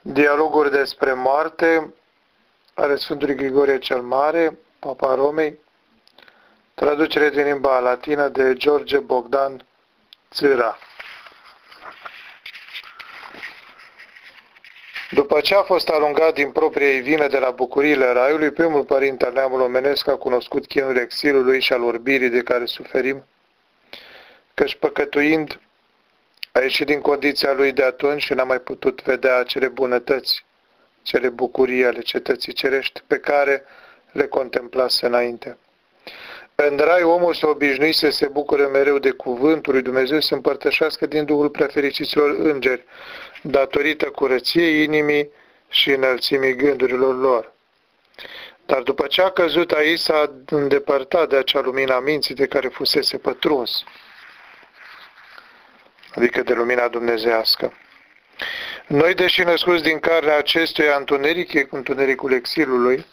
Dialoguri despre moarte ale Sfântului Grigorie cel Mare, Papa Romei, traducere din limba latină de George Bogdan Țâra. După ce a fost alungat din propria vină de la bucuriile raiului, primul părinte al neamului omenesc a cunoscut chinul exilului și al orbirii de care suferim, căci păcătuind a ieșit din condiția lui de atunci și n-a mai putut vedea acele bunătăți, cele bucurii ale cetății cerești pe care le contemplase înainte. În rai omul s-a obișnuit să se bucure mereu de cuvântul lui Dumnezeu, să împărtășească din Duhul prefericiților îngeri, datorită curăției inimii și înălțimii gândurilor lor. Dar după ce a căzut aici, s-a îndepărtat de acea lumină minții de care fusese pătruns adică de lumina dumnezească. Noi, deși născuți din carnea acestuia întuneric, întunericul exilului,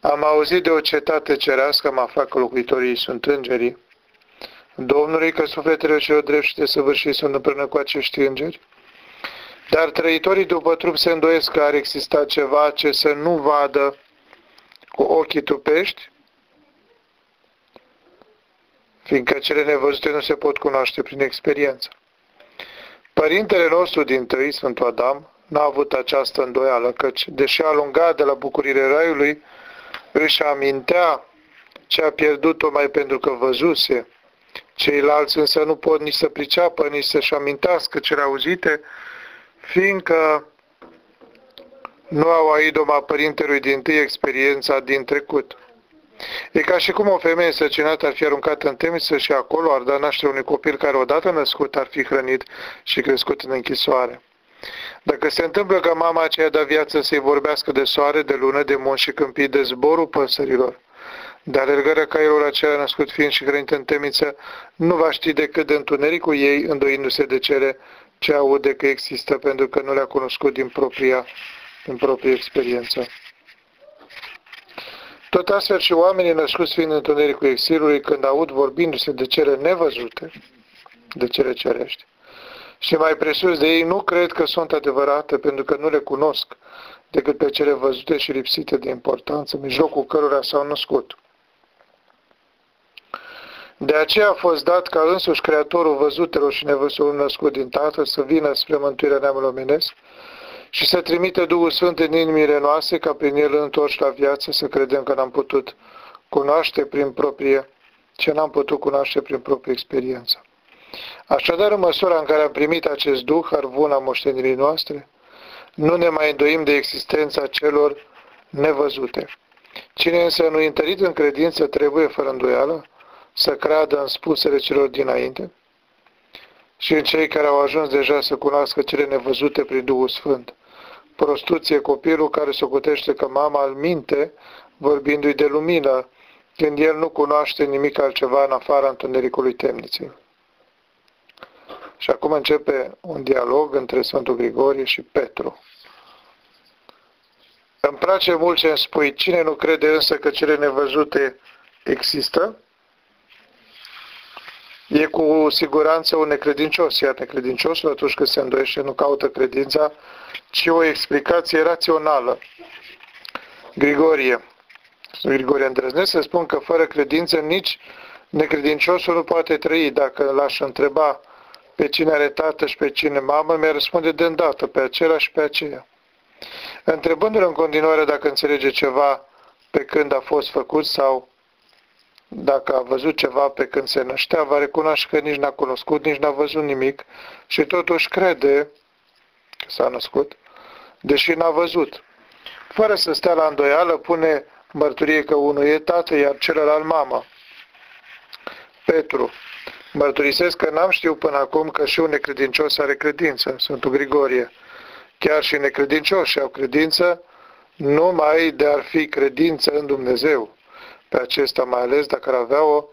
am auzit de o cetate cerească, am aflat că locuitorii sunt îngerii, Domnului că sufletele celor drept și de săvârșit sunt împreună cu acești îngeri, dar trăitorii după trup se îndoiesc că ar exista ceva ce să nu vadă cu ochii trupești, fiindcă cele nevăzute nu se pot cunoaște prin experiență. Părintele nostru din tâi, Sfântul Adam, n-a avut această îndoială, căci, deși a alungat de la bucurile raiului, își amintea ce a pierdut-o mai pentru că văzuse. Ceilalți însă nu pot nici să priceapă, nici să-și amintească cele auzite, fiindcă nu au aidoma părintelui din tâi experiența din trecut. E ca și cum o femeie săcinată ar fi aruncată în temniță și acolo ar da naștere unui copil care odată născut ar fi hrănit și crescut în închisoare. Dacă se întâmplă ca mama aceea da viață să-i vorbească de soare, de lună, de munți și câmpii, de zborul păsărilor, de alergarea cailor aceea născut fiind și hrănit în temniță, nu va ști decât de întunericul ei, îndoindu-se de cele ce aude că există, pentru că nu le-a cunoscut din propria, din propria experiență. Tot astfel și oamenii născuți fiind întunericul exilului, când aud vorbindu-se de cele nevăzute, de cele cerești, și mai presus de ei, nu cred că sunt adevărate, pentru că nu le cunosc decât pe cele văzute și lipsite de importanță, mijlocul cărora s-au născut. De aceea a fost dat ca însuși Creatorul văzutelor și nevăzutelor născut din Tatăl să vină spre mântuirea neamului omenesc, și să trimite Duhul Sfânt în inimile noastre ca prin El întorși la viață să credem că n-am putut cunoaște prin proprie ce n-am putut cunoaște prin proprie experiență. Așadar, în măsura în care am primit acest Duh, arvuna moștenirii noastre, nu ne mai îndoim de existența celor nevăzute. Cine însă nu întărit în credință trebuie, fără îndoială, să creadă în spusele celor dinainte și în cei care au ajuns deja să cunoască cele nevăzute prin Duhul Sfânt prostuție copilul care se cutește că mama îl minte, vorbindu-i de lumină, când el nu cunoaște nimic altceva în afara întunericului temniței. Și acum începe un dialog între Sfântul Grigorie și Petru. Îmi place mult ce îmi spui, cine nu crede însă că cele nevăzute există, e cu siguranță un necredincios, iar necredinciosul atunci când se îndoiește nu caută credința, ci o explicație rațională. Grigorie. Grigorie îndrăznesc să spun că fără credință nici necredinciosul nu poate trăi. Dacă l-aș întreba pe cine are tată și pe cine mamă, mi-ar răspunde de îndată pe acela și pe aceea. Întrebându-l în continuare dacă înțelege ceva pe când a fost făcut sau dacă a văzut ceva pe când se năștea, va recunoaște că nici n-a cunoscut, nici n-a văzut nimic și totuși crede că s-a născut, deși n-a văzut. Fără să stea la îndoială, pune mărturie că unul e tată, iar celălalt mamă. Petru. Mărturisesc că n-am știut până acum că și un necredincios are credință, Sfântul Grigorie. Chiar și necredincioși au credință numai de ar fi credință în Dumnezeu pe acesta mai ales dacă ar avea o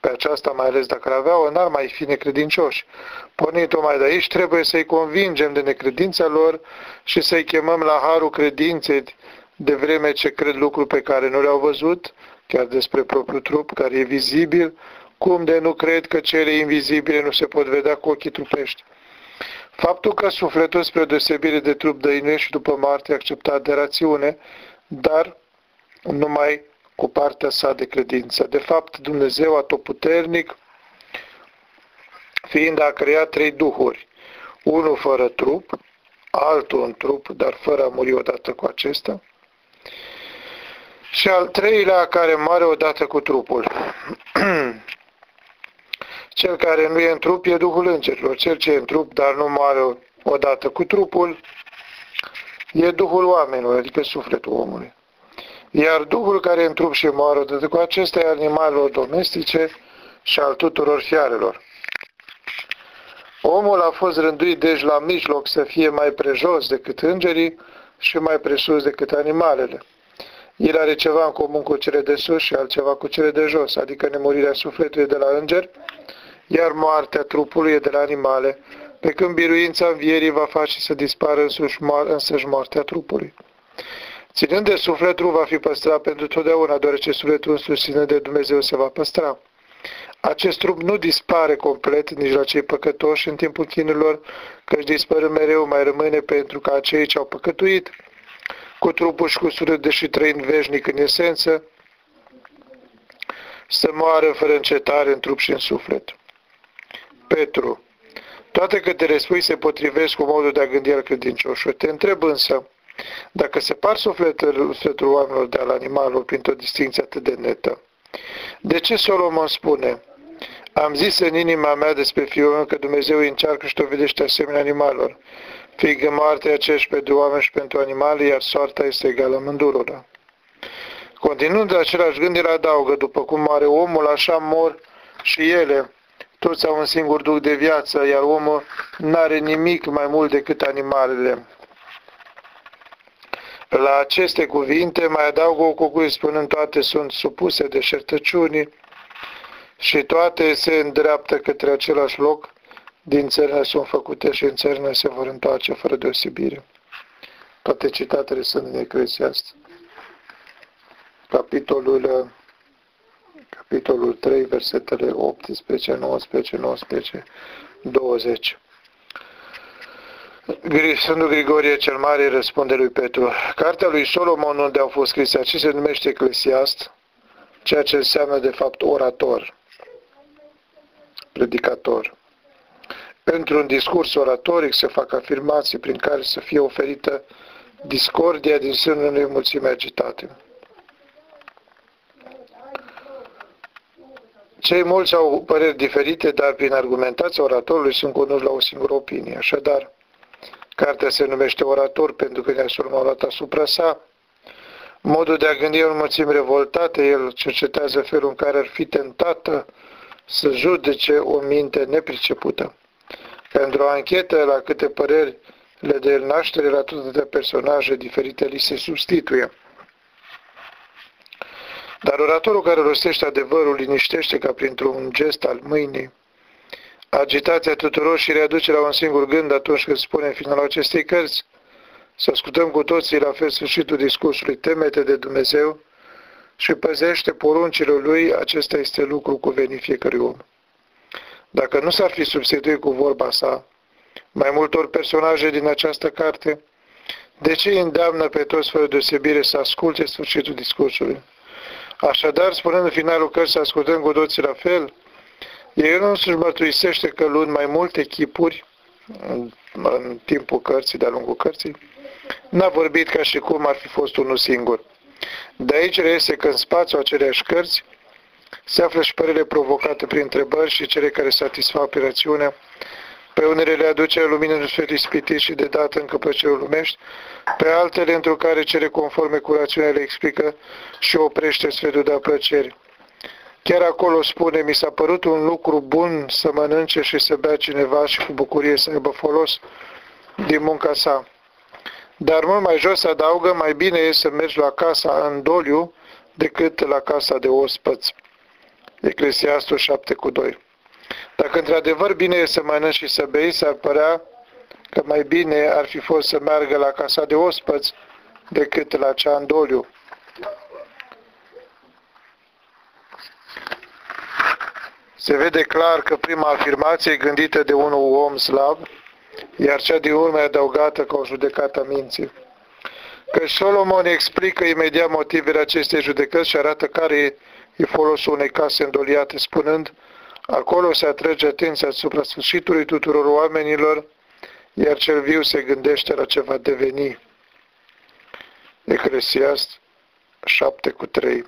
pe aceasta mai ales dacă ar avea-o, n-ar mai fi necredincioși. Pornit-o mai de aici, trebuie să-i convingem de necredința lor și să-i chemăm la harul credinței de vreme ce cred lucruri pe care nu le-au văzut, chiar despre propriul trup, care e vizibil, cum de nu cred că cele invizibile nu se pot vedea cu ochii trupești. Faptul că sufletul, spre deosebire de trup dăinuie și după moarte, acceptat de rațiune, dar numai cu partea sa de credință. De fapt, Dumnezeu atotputernic, fiind a creat trei duhuri, unul fără trup, altul în trup, dar fără a muri odată cu acesta, și al treilea care moare odată cu trupul. Cel care nu e în trup e Duhul Îngerilor. Cel ce e în trup, dar nu moare odată cu trupul, e Duhul oamenilor, adică sufletul omului. Iar Duhul care e în trup și moare odată cu acesta e animalelor domestice și al tuturor fiarelor. Omul a fost rânduit deci la mijloc să fie mai prejos decât îngerii și mai presus decât animalele. El are ceva în comun cu cele de sus și altceva cu cele de jos, adică nemurirea sufletului de la înger, iar moartea trupului e de la animale, pe când biruința învierii va face să dispară însuși, însăși moartea trupului. Ținând de sufletul, va fi păstrat pentru totdeauna, deoarece sufletul însuși de Dumnezeu se va păstra. Acest trup nu dispare complet nici la cei păcătoși în timpul chinurilor, căci dispără mereu, mai rămâne pentru ca cei ce au păcătuit, cu trupul și cu sufletul, deși trăind veșnic în esență, să moară fără încetare în trup și în suflet. Petru, toate că te respui se potrivesc cu modul de a gândi al credincioșului. Te întreb însă, dacă se par sufletul, sufletul oamenilor de al animalelor printr-o distinție atât de netă, de ce Solomon spune, am zis în inima mea despre fiul meu că Dumnezeu îi încearcă și dovedește asemenea animalelor, fiindcă moartea aceeași pentru oameni și pentru animale, iar soarta este egală mândurora. Continuând de același gând, el adaugă, după cum moare omul, așa mor și ele. Toți au un singur duc de viață, iar omul nu are nimic mai mult decât animalele. La aceste cuvinte mai adaugă o cucui spunând toate sunt supuse de șertăciunii și toate se îndreaptă către același loc, din țările sunt făcute și în țările se vor întoarce fără deosebire. Toate citatele sunt în Eclesiast. Capitolul, capitolul 3, versetele 18, 19, 19, 20. Sfântul Grigorie cel Mare răspunde lui Petru. Cartea lui Solomon unde au fost scrise aici se numește Eclesiast, ceea ce înseamnă de fapt orator, predicator. Pentru un discurs oratoric se fac afirmații prin care să fie oferită discordia din sânul unei mulțime agitate. Cei mulți au păreri diferite, dar prin argumentația oratorului sunt conduși la o singură opinie. Așadar, Cartea se numește orator pentru că ne-a luat asupra sa. Modul de a gândi în mulțimi revoltate, el cercetează felul în care ar fi tentată să judece o minte nepricepută. Pentru o anchetă la câte păreri le de el naștere la toate personaje diferite li se substituie. Dar oratorul care rostește adevărul liniștește ca printr-un gest al mâinii, agitația tuturor și readuce la un singur gând atunci când spune în finalul acestei cărți, să ascultăm cu toții la fel sfârșitul discursului, temete de Dumnezeu și păzește poruncile Lui, acesta este lucru cuvenit fiecărui om. Dacă nu s-ar fi substituit cu vorba sa mai multor personaje din această carte, de ce îi îndeamnă pe toți fără deosebire să asculte sfârșitul discursului? Așadar, spunând în finalul cărții să ascultăm cu toții la fel, el însuși mărturisește că luând mai multe chipuri în, în timpul cărții, de-a lungul cărții, n-a vorbit ca și cum ar fi fost unul singur. De aici reiese că în spațiul aceleași cărți se află și părere provocate prin întrebări și cele care satisfac operațiunea, pe unele le aduce lumină în fel ispitit și de dată încă plăcerul lumești, pe altele într-o care cele conforme cu rațiunea le explică și oprește sfedul de a plăceri. Chiar acolo spune, mi s-a părut un lucru bun să mănânce și să bea cineva și cu bucurie să aibă folos din munca sa. Dar mult mai jos adaugă, mai bine e să mergi la casa în doliu decât la casa de ospăți. Eclesiastul 7 cu 2. Dacă într-adevăr bine e să mănânci și să bei, s-ar părea că mai bine ar fi fost să meargă la casa de ospăți decât la cea în doliu. Se vede clar că prima afirmație gândită de un om slav iar cea din urmă e adăugată ca o judecată a minții. Că Solomon explică imediat motivele acestei judecăți și arată care e folosul unei case îndoliate, spunând, acolo se atrage atenția asupra sfârșitului tuturor oamenilor, iar cel viu se gândește la ce va deveni. Eclesiast 7 cu 3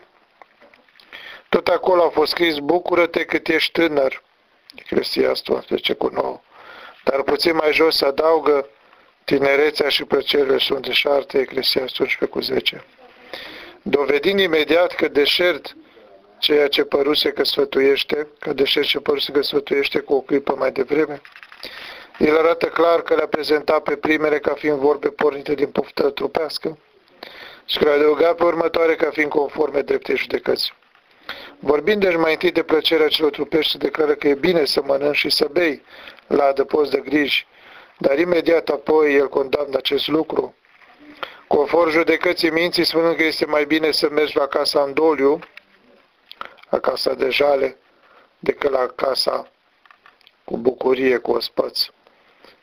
Tot acolo a fost scris, bucură-te cât ești tânăr, Eclesiastul 11 cu 9. Dar puțin mai jos se adaugă, tinerețea și plăcerile sunt deșarte, Eclesiastul 11 cu 10. Dovedind imediat că deșert ceea ce păruse că sfătuiește, că deșert ce păruse că sfătuiește cu o clipă mai devreme, el arată clar că le-a prezentat pe primele ca fiind vorbe pornite din poftă trupească și că le-a adăugat pe următoare ca fiind conforme dreptei judecăți. Vorbind deci mai întâi de plăcerea celor trupești, se declară că e bine să mănânci și să bei la adăpost de griji, dar imediat apoi el condamnă acest lucru. Conform judecății minții, spunând că este mai bine să mergi la casa în doliu, la casa de jale, decât la casa cu bucurie, cu ospăți.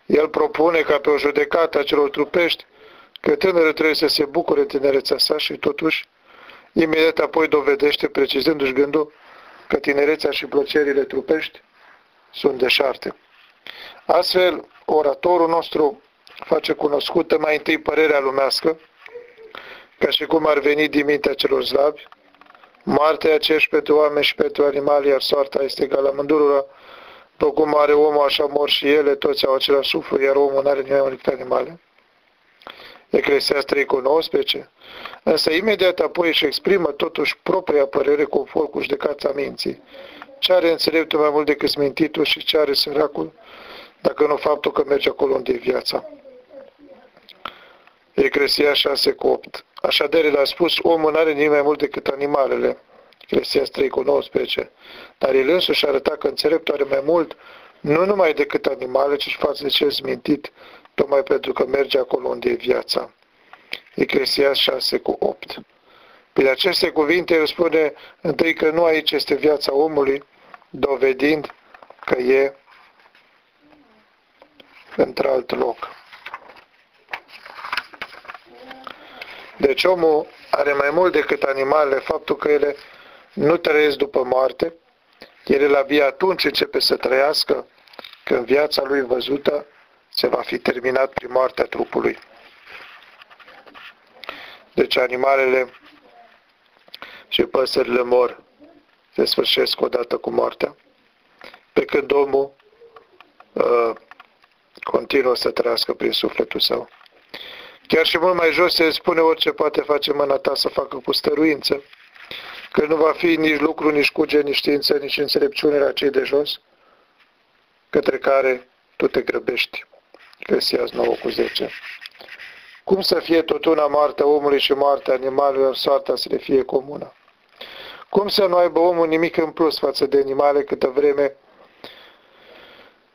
El propune ca pe o judecată a celor trupești că tânărul trebuie să se bucure tinerețea sa și totuși imediat apoi dovedește, precizându-și gândul, că tinerețea și plăcerile trupești sunt deșarte. Astfel, oratorul nostru face cunoscută mai întâi părerea lumească, ca și cum ar veni din mintea celor slabi, moartea acești pentru oameni și pentru animale, iar soarta este egală amândurora, după cum are omul, așa mor și ele, toți au același suflu, iar omul nu are nimeni decât animale. Eclesiast 3 cu 19, însă imediat apoi își exprimă totuși propria părere conform cu judecața minții. Ce are înțeleptul mai mult decât smintitul și ce are săracul, dacă nu faptul că merge acolo unde e viața. Eclesia 6 cu 8. Așadar, el a spus, omul nu are nimic mai mult decât animalele. Eclesias 3 cu 19. Dar el însuși arăta că înțeleptul are mai mult, nu numai decât animale, ci și față de cel smintit, tocmai pentru că merge acolo unde e viața. Eclesias 6 cu 8. Prin aceste cuvinte el spune întâi că nu aici este viața omului, dovedind că e într-alt loc. Deci omul are mai mult decât animalele faptul că ele nu trăiesc după moarte, el abia atunci începe să trăiască când viața lui văzută se va fi terminat prin moartea trupului. Deci animalele și păsările mor, se sfârșesc odată cu moartea, pe când omul uh, continuă să trăiască prin sufletul său. Chiar și mult mai jos se spune orice poate face mâna ta să facă cu stăruință, că nu va fi nici lucru, nici cuge, nici știință, nici înțelepciune la cei de jos, către care tu te grăbești. Eclesias 9 cu 10. Cum să fie tot una moartea omului și moartea animalelor, soarta să le fie comună? Cum să nu aibă omul nimic în plus față de animale câtă vreme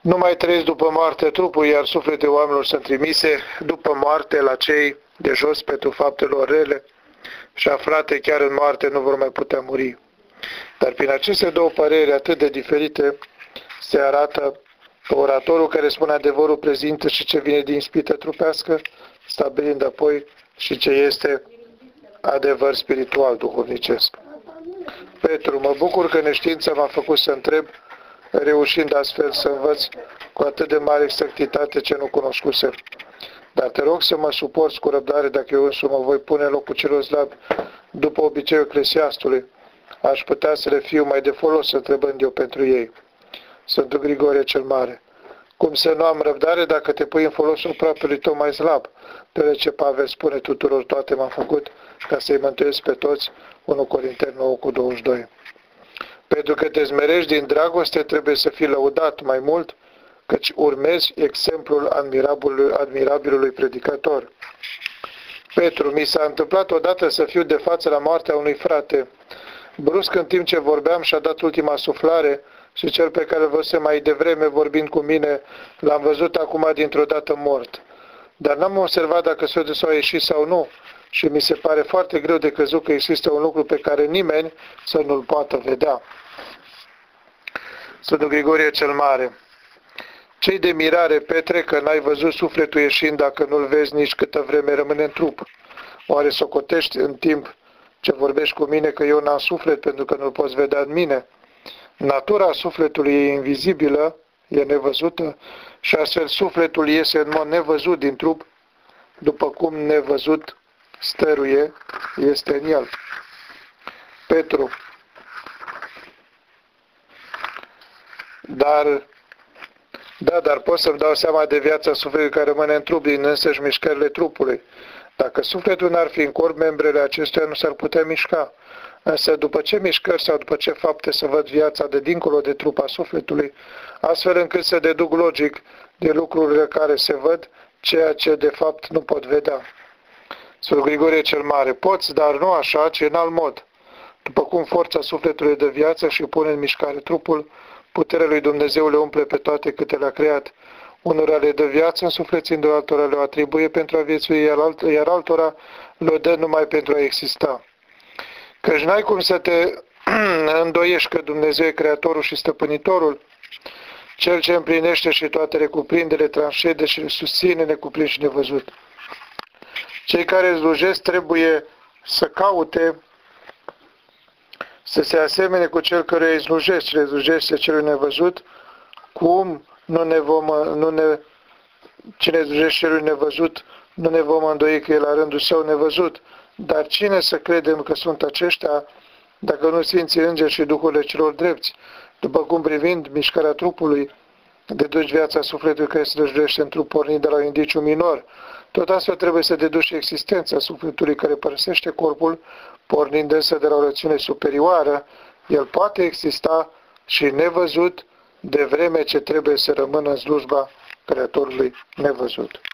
nu mai trăiesc după moarte trupul, iar suflete oamenilor sunt trimise după moarte la cei de jos pentru faptelor rele și aflate chiar în moarte nu vor mai putea muri. Dar prin aceste două păreri atât de diferite se arată că oratorul care spune adevărul prezintă și ce vine din spită trupească, stabilind apoi și ce este adevăr spiritual duhovnicesc. Petru, mă bucur că neștiința m-a făcut să întreb reușind astfel să învăț cu atât de mare exactitate ce nu cunoscusem. Dar te rog să mă suporți cu răbdare dacă eu însumi mă voi pune în locul celor slabi după obiceiul eclesiastului. Aș putea să le fiu mai de folos întrebând eu pentru ei. Sfântul Grigorie cel Mare. Cum să nu am răbdare dacă te pui în folosul propriului tău mai slab? Deoarece Pavel spune tuturor toate m-am făcut ca să-i mântuiesc pe toți, 1 Corinteni 9 cu 22. Pentru că te zmerești din dragoste, trebuie să fii lăudat mai mult, căci urmezi exemplul admirabilului, admirabilului predicator. Petru, mi s-a întâmplat odată să fiu de față la moartea unui frate. Brusc, în timp ce vorbeam, și-a dat ultima suflare și cel pe care îl văzusem mai devreme vorbind cu mine, l-am văzut acum dintr-o dată mort. Dar n-am observat dacă Sfântul s-a ieșit sau nu și mi se pare foarte greu de crezut că există un lucru pe care nimeni să nu-l poată vedea. Sfântul Grigorie cel Mare. Cei de mirare, Petre, că n-ai văzut sufletul ieșind dacă nu-l vezi nici câtă vreme rămâne în trup. Oare socotești în timp ce vorbești cu mine că eu n-am suflet pentru că nu-l poți vedea în mine? Natura sufletului e invizibilă, e nevăzută și astfel sufletul iese în mod nevăzut din trup, după cum nevăzut stăruie este în el. Petru. Dar, da, dar pot să-mi dau seama de viața sufletului care rămâne în trup din însăși mișcările trupului. Dacă sufletul n-ar fi în corp, membrele acestuia nu s-ar putea mișca. Însă după ce mișcări sau după ce fapte să văd viața de dincolo de trupa sufletului, astfel încât să deduc logic de lucrurile care se văd, ceea ce de fapt nu pot vedea. Sfântul Grigorie cel Mare, poți, dar nu așa, ci în alt mod. După cum forța sufletului de viață și pune în mișcare trupul, puterea lui Dumnezeu le umple pe toate câte le-a creat. Unora le dă viață, însuflețind altora le atribuie pentru a viețui, iar altora le dă numai pentru a exista. Căci n-ai cum să te îndoiești că Dumnezeu e Creatorul și Stăpânitorul, Cel ce împlinește și toate le cuprinde, le transcede și le susține necuprins și nevăzut. Cei care slujesc trebuie să caute să se asemene cu cel care îi slujesc, le slujește celui nevăzut, cum nu ne vom, nu ne, cine slujește celui nevăzut, nu ne vom îndoi că e la rândul său nevăzut. Dar cine să credem că sunt aceștia, dacă nu Sfinții Îngeri și Duhurile celor drepți, după cum privind mișcarea trupului, deduci viața sufletului care se răjulește în trup pornind de la un indiciu minor. Tot astfel trebuie să deduci existența sufletului care părăsește corpul, pornind însă de la o rățiune superioară, el poate exista și nevăzut, de vreme ce trebuie să rămână în slujba Creatorului nevăzut.